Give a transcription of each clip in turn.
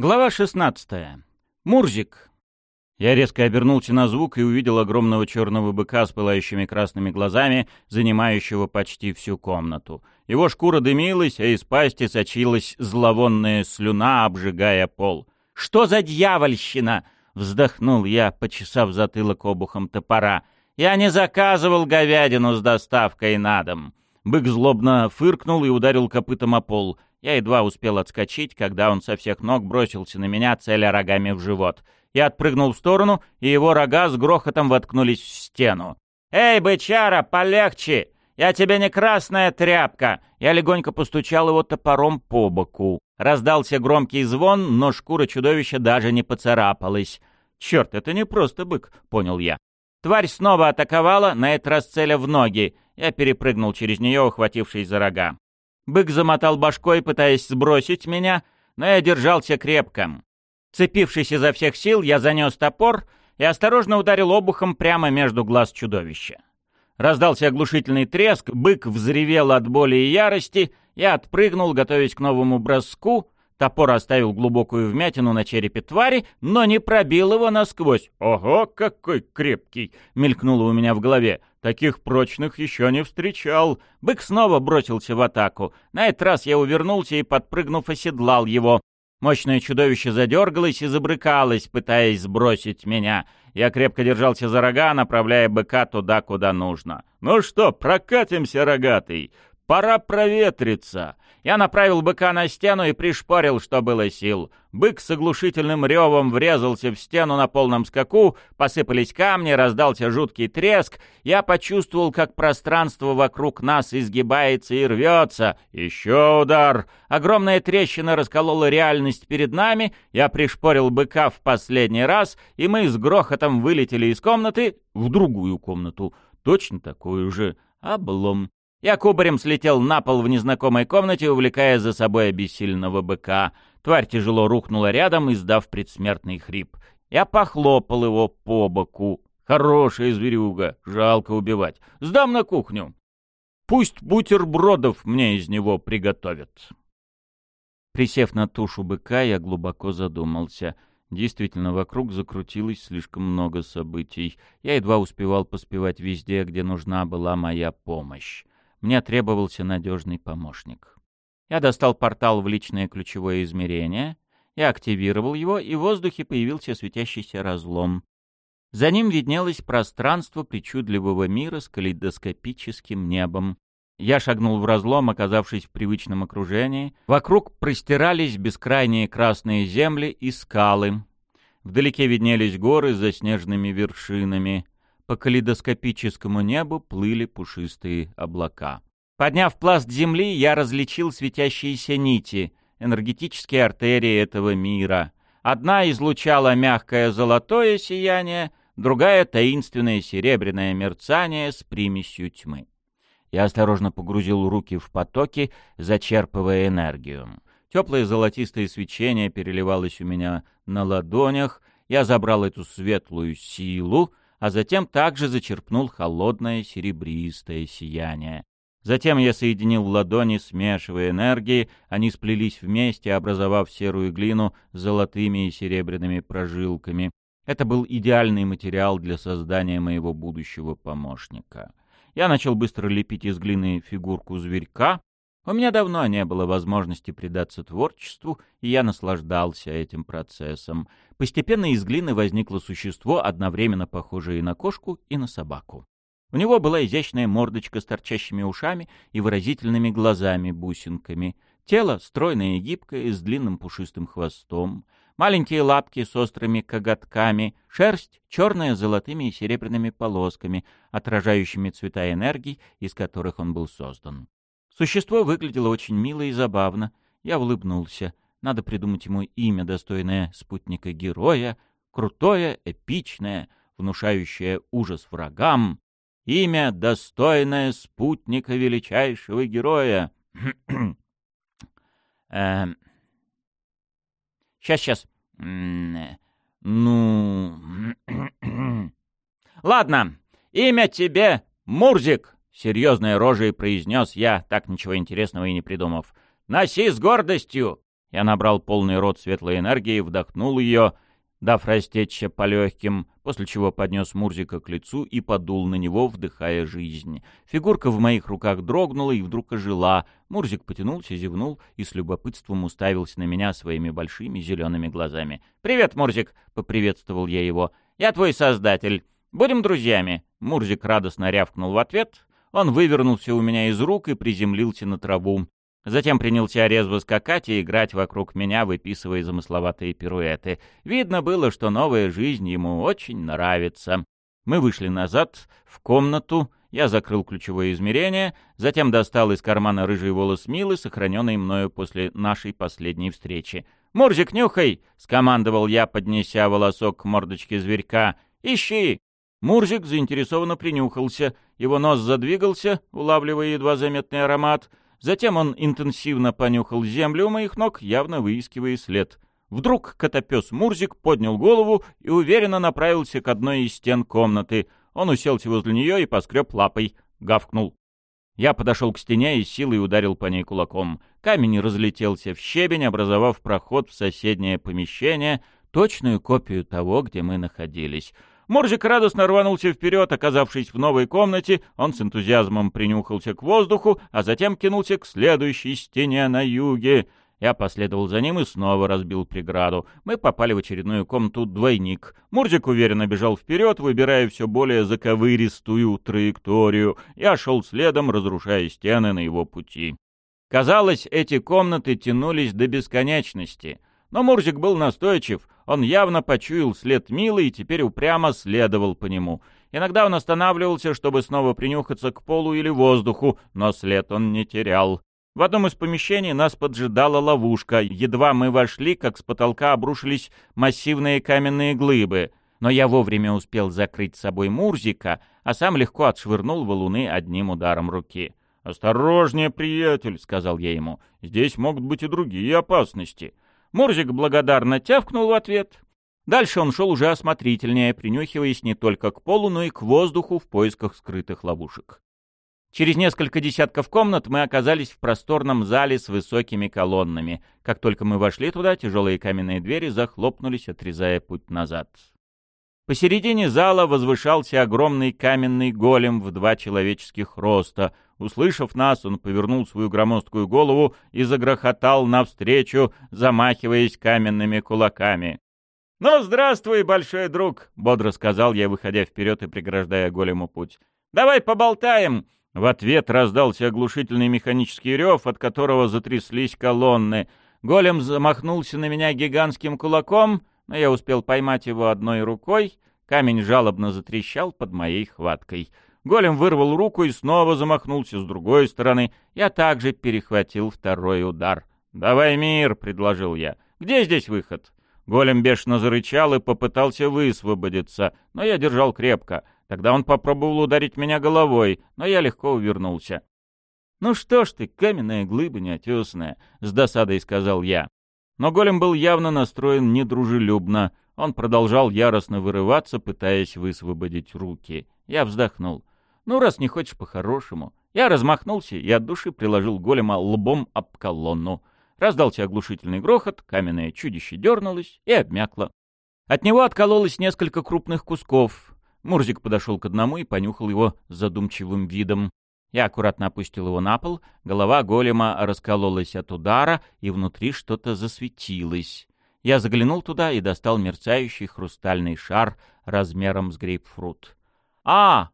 Глава 16. Мурзик. Я резко обернулся на звук и увидел огромного черного быка с пылающими красными глазами, занимающего почти всю комнату. Его шкура дымилась, а из пасти сочилась зловонная слюна, обжигая пол. «Что за дьявольщина?» — вздохнул я, почесав затылок обухом топора. «Я не заказывал говядину с доставкой на дом». Бык злобно фыркнул и ударил копытом о пол — я едва успел отскочить, когда он со всех ног бросился на меня, целя рогами в живот. Я отпрыгнул в сторону, и его рога с грохотом воткнулись в стену. «Эй, бычара, полегче! Я тебе не красная тряпка!» Я легонько постучал его топором по боку. Раздался громкий звон, но шкура чудовища даже не поцарапалась. «Черт, это не просто бык», — понял я. Тварь снова атаковала, на этот раз целя в ноги. Я перепрыгнул через нее, ухватившись за рога. Бык замотал башкой, пытаясь сбросить меня, но я держался крепко. Цепившись изо всех сил, я занес топор и осторожно ударил обухом прямо между глаз чудовища. Раздался оглушительный треск, бык взревел от боли и ярости, я отпрыгнул, готовясь к новому броску, Топор оставил глубокую вмятину на черепе твари, но не пробил его насквозь. «Ого, какой крепкий!» — мелькнуло у меня в голове. «Таких прочных еще не встречал». Бык снова бросился в атаку. На этот раз я увернулся и, подпрыгнув, оседлал его. Мощное чудовище задергалось и забрыкалось, пытаясь сбросить меня. Я крепко держался за рога, направляя быка туда, куда нужно. «Ну что, прокатимся, рогатый? Пора проветриться!» Я направил быка на стену и пришпорил, что было сил. Бык с оглушительным ревом врезался в стену на полном скаку, посыпались камни, раздался жуткий треск. Я почувствовал, как пространство вокруг нас изгибается и рвется. Еще удар! Огромная трещина расколола реальность перед нами. Я пришпорил быка в последний раз, и мы с грохотом вылетели из комнаты в другую комнату. Точно такую же. Облом. Я кубарем слетел на пол в незнакомой комнате, увлекая за собой обессильного быка. Тварь тяжело рухнула рядом, издав предсмертный хрип. Я похлопал его по боку. Хорошая зверюга, жалко убивать. Сдам на кухню. Пусть бутербродов мне из него приготовят. Присев на тушу быка, я глубоко задумался. Действительно, вокруг закрутилось слишком много событий. Я едва успевал поспевать везде, где нужна была моя помощь. Мне требовался надежный помощник. Я достал портал в личное ключевое измерение, я активировал его, и в воздухе появился светящийся разлом. За ним виднелось пространство причудливого мира с калейдоскопическим небом. Я шагнул в разлом, оказавшись в привычном окружении. Вокруг простирались бескрайние красные земли и скалы. Вдалеке виднелись горы с заснеженными вершинами. По калейдоскопическому небу плыли пушистые облака. Подняв пласт земли, я различил светящиеся нити, энергетические артерии этого мира. Одна излучала мягкое золотое сияние, другая — таинственное серебряное мерцание с примесью тьмы. Я осторожно погрузил руки в потоки, зачерпывая энергию. Теплое золотистое свечение переливалось у меня на ладонях. Я забрал эту светлую силу — а затем также зачерпнул холодное серебристое сияние. Затем я соединил ладони, смешивая энергии, они сплелись вместе, образовав серую глину с золотыми и серебряными прожилками. Это был идеальный материал для создания моего будущего помощника. Я начал быстро лепить из глины фигурку зверька, у меня давно не было возможности предаться творчеству, и я наслаждался этим процессом. Постепенно из глины возникло существо, одновременно похожее и на кошку, и на собаку. У него была изящная мордочка с торчащими ушами и выразительными глазами-бусинками. Тело стройное и гибкое, с длинным пушистым хвостом. Маленькие лапки с острыми коготками. Шерсть черная с золотыми и серебряными полосками, отражающими цвета энергий, из которых он был создан. Существо выглядело очень мило и забавно. Я улыбнулся. Надо придумать ему имя, достойное спутника-героя, крутое, эпичное, внушающее ужас врагам. Имя, достойное спутника величайшего героя. Эм. Сейчас, сейчас. Ну... Ладно, имя тебе Мурзик. Серьезной рожей произнес я, так ничего интересного и не придумав. «Носи с гордостью! Я набрал полный рот светлой энергии, вдохнул ее — дав растечься по легким, после чего поднес Мурзика к лицу и подул на него, вдыхая жизнь. Фигурка в моих руках дрогнула и вдруг ожила. Мурзик потянулся, зевнул и с любопытством уставился на меня своими большими зелеными глазами. «Привет, Мурзик!» — поприветствовал я его. «Я твой создатель. Будем друзьями!» Мурзик радостно рявкнул в ответ. Он вывернулся у меня из рук и приземлился на траву. Затем принялся резво скакать и играть вокруг меня, выписывая замысловатые пируэты. Видно было, что новая жизнь ему очень нравится. Мы вышли назад, в комнату, я закрыл ключевое измерение, затем достал из кармана рыжий волос Милы, сохраненный мною после нашей последней встречи. «Мурзик, нюхай!» — скомандовал я, поднеся волосок к мордочке зверька. «Ищи!» Мурзик заинтересованно принюхался. Его нос задвигался, улавливая едва заметный аромат — Затем он интенсивно понюхал землю у моих ног, явно выискивая след. Вдруг котопес Мурзик поднял голову и уверенно направился к одной из стен комнаты. Он уселся возле нее и поскреб лапой. Гавкнул. Я подошел к стене и силой ударил по ней кулаком. Камень разлетелся в щебень, образовав проход в соседнее помещение, точную копию того, где мы находились. Морзик радостно рванулся вперед, оказавшись в новой комнате, он с энтузиазмом принюхался к воздуху, а затем кинулся к следующей стене на юге. Я последовал за ним и снова разбил преграду. Мы попали в очередную комнату «Двойник». Мурзик уверенно бежал вперед, выбирая все более заковыристую траекторию. Я шел следом, разрушая стены на его пути. Казалось, эти комнаты тянулись до бесконечности. Но Мурзик был настойчив — он явно почуял след Милы и теперь упрямо следовал по нему. Иногда он останавливался, чтобы снова принюхаться к полу или воздуху, но след он не терял. В одном из помещений нас поджидала ловушка. Едва мы вошли, как с потолка обрушились массивные каменные глыбы. Но я вовремя успел закрыть с собой Мурзика, а сам легко отшвырнул валуны одним ударом руки. «Осторожнее, приятель», — сказал я ему. «Здесь могут быть и другие опасности». Мурзик благодарно тявкнул в ответ. Дальше он шел уже осмотрительнее, принюхиваясь не только к полу, но и к воздуху в поисках скрытых ловушек. Через несколько десятков комнат мы оказались в просторном зале с высокими колоннами. Как только мы вошли туда, тяжелые каменные двери захлопнулись, отрезая путь назад. Посередине зала возвышался огромный каменный голем в два человеческих роста. Услышав нас, он повернул свою громоздкую голову и загрохотал навстречу, замахиваясь каменными кулаками. «Ну, здравствуй, большой друг!» — бодро сказал я, выходя вперед и преграждая голему путь. «Давай поболтаем!» В ответ раздался оглушительный механический рев, от которого затряслись колонны. Голем замахнулся на меня гигантским кулаком — но я успел поймать его одной рукой, камень жалобно затрещал под моей хваткой. Голем вырвал руку и снова замахнулся с другой стороны. Я также перехватил второй удар. «Давай мир», — предложил я. «Где здесь выход?» Голем бешено зарычал и попытался высвободиться, но я держал крепко. Тогда он попробовал ударить меня головой, но я легко увернулся. «Ну что ж ты, каменная глыба неотесная», — с досадой сказал я. Но голем был явно настроен недружелюбно. Он продолжал яростно вырываться, пытаясь высвободить руки. Я вздохнул. «Ну, раз не хочешь по-хорошему». Я размахнулся и от души приложил голема лбом об колонну. Раздался оглушительный грохот, каменное чудище дернулось и обмякло. От него откололось несколько крупных кусков. Мурзик подошел к одному и понюхал его задумчивым видом. Я аккуратно опустил его на пол, голова голема раскололась от удара, и внутри что-то засветилось. Я заглянул туда и достал мерцающий хрустальный шар размером с грейпфрут. «А,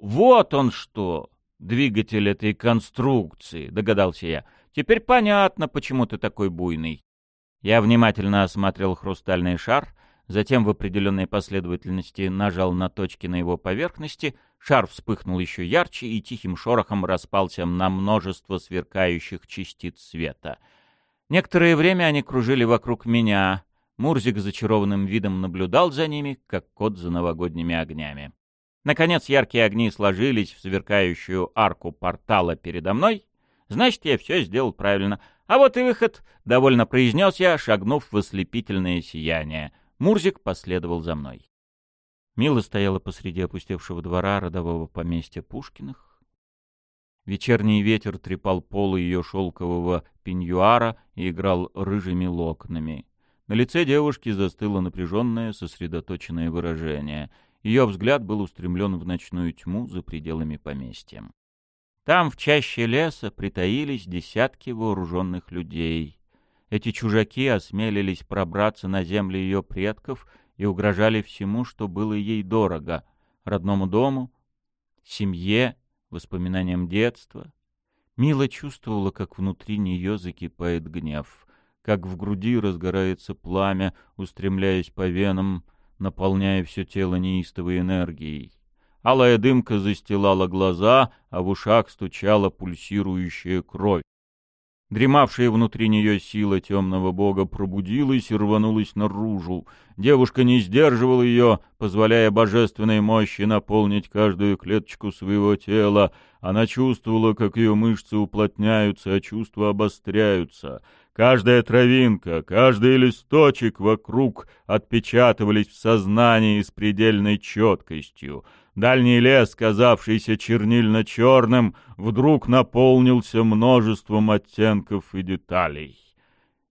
вот он что! Двигатель этой конструкции!» — догадался я. «Теперь понятно, почему ты такой буйный». Я внимательно осмотрел хрустальный шар, затем в определенной последовательности нажал на точки на его поверхности — Шар вспыхнул еще ярче и тихим шорохом распался на множество сверкающих частиц света. Некоторое время они кружили вокруг меня. Мурзик зачарованным видом наблюдал за ними, как кот за новогодними огнями. Наконец яркие огни сложились в сверкающую арку портала передо мной. Значит, я все сделал правильно. А вот и выход, — довольно произнес я, шагнув в ослепительное сияние. Мурзик последовал за мной. Мила стояла посреди опустевшего двора родового поместья Пушкиных. Вечерний ветер трепал полы ее шелкового пеньюара и играл рыжими локонами. На лице девушки застыло напряженное, сосредоточенное выражение. Ее взгляд был устремлен в ночную тьму за пределами поместья. Там, в чаще леса, притаились десятки вооруженных людей. Эти чужаки осмелились пробраться на земли ее предков и угрожали всему, что было ей дорого — родному дому, семье, воспоминаниям детства. Мила чувствовала, как внутри нее закипает гнев, как в груди разгорается пламя, устремляясь по венам, наполняя все тело неистовой энергией. Алая дымка застилала глаза, а в ушах стучала пульсирующая кровь. Дремавшая внутри нее сила темного бога пробудилась и рванулась наружу. Девушка не сдерживала ее, позволяя божественной мощи наполнить каждую клеточку своего тела. Она чувствовала, как ее мышцы уплотняются, а чувства обостряются. Каждая травинка, каждый листочек вокруг отпечатывались в сознании с предельной четкостью. Дальний лес, казавшийся чернильно-черным, вдруг наполнился множеством оттенков и деталей.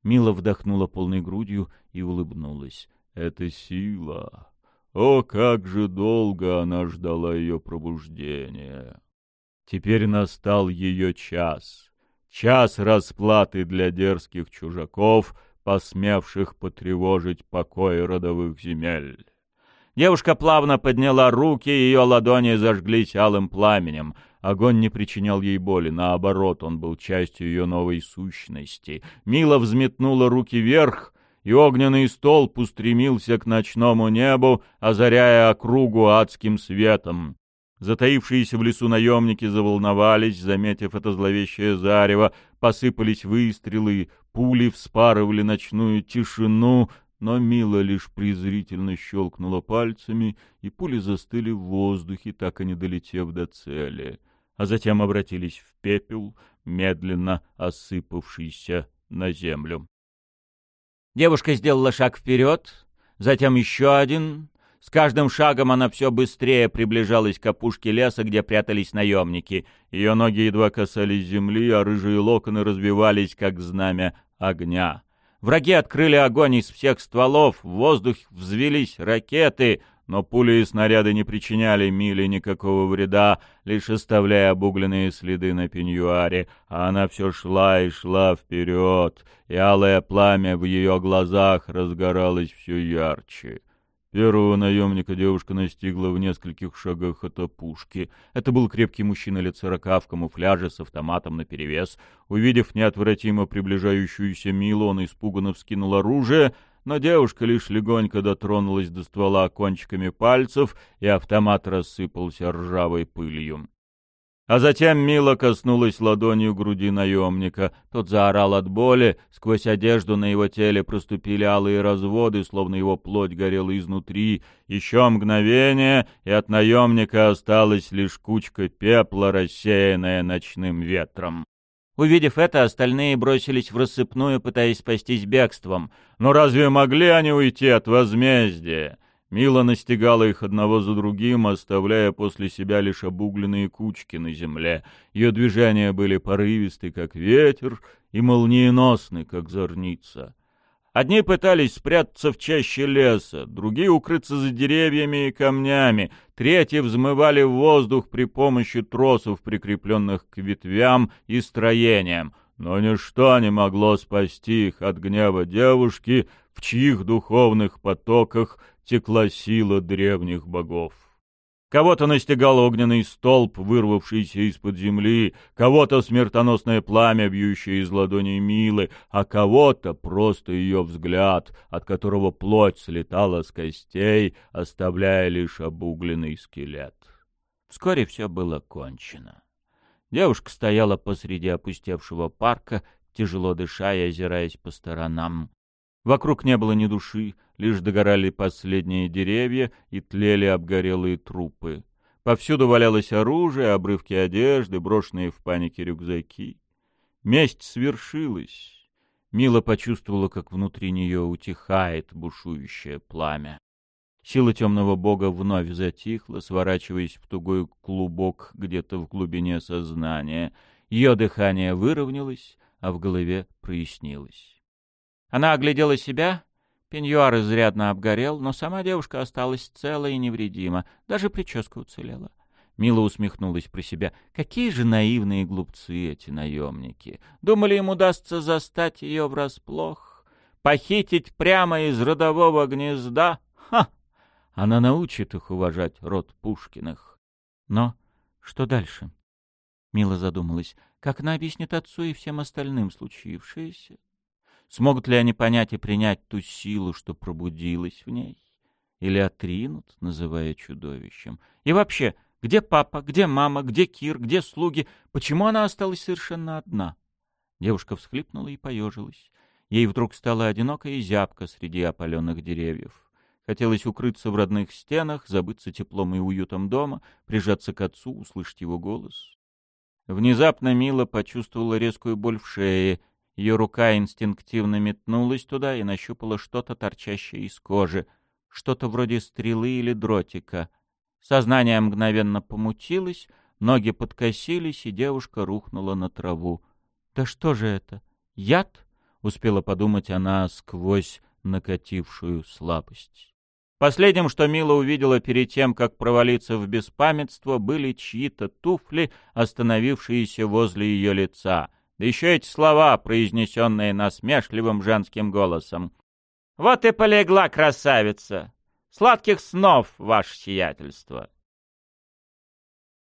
Мила вдохнула полной грудью и улыбнулась. «Это сила! О, как же долго она ждала ее пробуждения!» Теперь настал ее час. Час расплаты для дерзких чужаков, посмевших потревожить покой родовых земель. Девушка плавно подняла руки, ее ладони зажглись алым пламенем. Огонь не причинял ей боли, наоборот, он был частью ее новой сущности. Мила взметнула руки вверх, и огненный столб устремился к ночному небу, озаряя округу адским светом. Затаившиеся в лесу наемники заволновались, заметив это зловещее зарево, посыпались выстрелы, пули вспарывали ночную тишину, но Мила лишь презрительно щелкнула пальцами, и пули застыли в воздухе, так и не долетев до цели, а затем обратились в пепел, медленно осыпавшийся на землю. Девушка сделала шаг вперед, затем еще один. С каждым шагом она все быстрее приближалась к опушке леса, где прятались наемники. Ее ноги едва касались земли, а рыжие локоны разбивались, как знамя огня. Враги открыли огонь из всех стволов, в воздух взвелись ракеты, но пули и снаряды не причиняли Миле никакого вреда, лишь оставляя обугленные следы на пеньюаре, а она все шла и шла вперед, и алое пламя в ее глазах разгоралось все ярче. Первого наемника девушка настигла в нескольких шагах от опушки. Это был крепкий мужчина лет сорока в камуфляже с автоматом наперевес. Увидев неотвратимо приближающуюся Милу, он испуганно вскинул оружие, но девушка лишь легонько дотронулась до ствола кончиками пальцев, и автомат рассыпался ржавой пылью. А затем Мила коснулась ладонью груди наемника. Тот заорал от боли, сквозь одежду на его теле проступили алые разводы, словно его плоть горела изнутри. Еще мгновение, и от наемника осталась лишь кучка пепла, рассеянная ночным ветром. Увидев это, остальные бросились в рассыпную, пытаясь спастись бегством. Но разве могли они уйти от возмездия? Мила настигала их одного за другим, оставляя после себя лишь обугленные кучки на земле. Ее движения были порывисты, как ветер, и молниеносны, как зорница. Одни пытались спрятаться в чаще леса, другие укрыться за деревьями и камнями, третьи взмывали в воздух при помощи тросов, прикрепленных к ветвям и строениям. Но ничто не могло спасти их от гнева девушки, в чьих духовных потоках текла сила древних богов. Кого-то настигал огненный столб, вырвавшийся из-под земли, кого-то смертоносное пламя, бьющее из ладоней Милы, а кого-то просто ее взгляд, от которого плоть слетала с костей, оставляя лишь обугленный скелет. Вскоре все было кончено. Девушка стояла посреди опустевшего парка, тяжело дыша и озираясь по сторонам. Вокруг не было ни души, лишь догорали последние деревья и тлели обгорелые трупы. Повсюду валялось оружие, обрывки одежды, брошенные в панике рюкзаки. Месть свершилась. Мила почувствовала, как внутри нее утихает бушующее пламя. Сила темного бога вновь затихла, сворачиваясь в тугой клубок где-то в глубине сознания. Ее дыхание выровнялось, а в голове прояснилось. Она оглядела себя. Пеньюар изрядно обгорел, но сама девушка осталась целая и невредима, даже прическа уцелела. Мила усмехнулась про себя. Какие же наивные глупцы эти наемники. Думали, им удастся застать ее врасплох. Похитить прямо из родового гнезда? Ха! Она научит их уважать род Пушкиных. Но что дальше? Мила задумалась. Как она объяснит отцу и всем остальным случившееся? Смогут ли они понять и принять ту силу, что пробудилась в ней? Или отринут, называя чудовищем? И вообще, где папа, где мама, где Кир, где слуги? Почему она осталась совершенно одна? Девушка всхлипнула и поежилась. Ей вдруг стало одиноко и зябко среди опаленных деревьев. Хотелось укрыться в родных стенах, забыться теплом и уютом дома, прижаться к отцу, услышать его голос. Внезапно Мила почувствовала резкую боль в шее. Ее рука инстинктивно метнулась туда и нащупала что-то торчащее из кожи, что-то вроде стрелы или дротика. Сознание мгновенно помутилось, ноги подкосились, и девушка рухнула на траву. «Да что же это? Яд?» — успела подумать она сквозь накатившую слабость. Последним, что Мила увидела перед тем, как провалиться в беспамятство, были чьи-то туфли, остановившиеся возле ее лица. Да еще эти слова, произнесенные насмешливым женским голосом. «Вот и полегла красавица! Сладких снов, ваше сиятельство!»